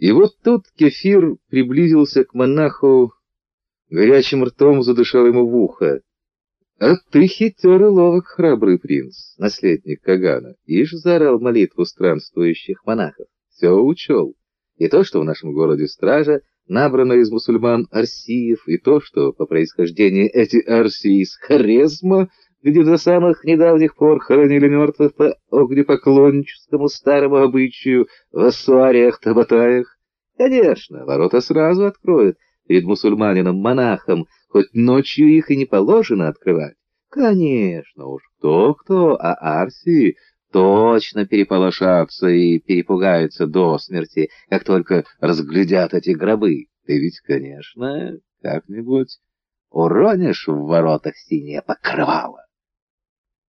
И вот тут Кефир приблизился к монаху, горячим ртом задышал ему в ухо. «А ты хитер и ловок, храбрый принц, наследник Кагана!» Ишь заорал молитву странствующих монахов. Все учел. И то, что в нашем городе стража набрана из мусульман арсиев, и то, что по происхождению эти арсии из Хорезма, где до самых недавних пор хоронили мертвых по огнепоклонническому старому обычаю в ассуариях-табатаях. Конечно, ворота сразу откроют перед мусульманином-монахом, хоть ночью их и не положено открывать. Конечно уж, кто-кто, а Арсии точно переполошатся и перепугаются до смерти, как только разглядят эти гробы. Ты ведь, конечно, как-нибудь уронишь в воротах синее покрывало.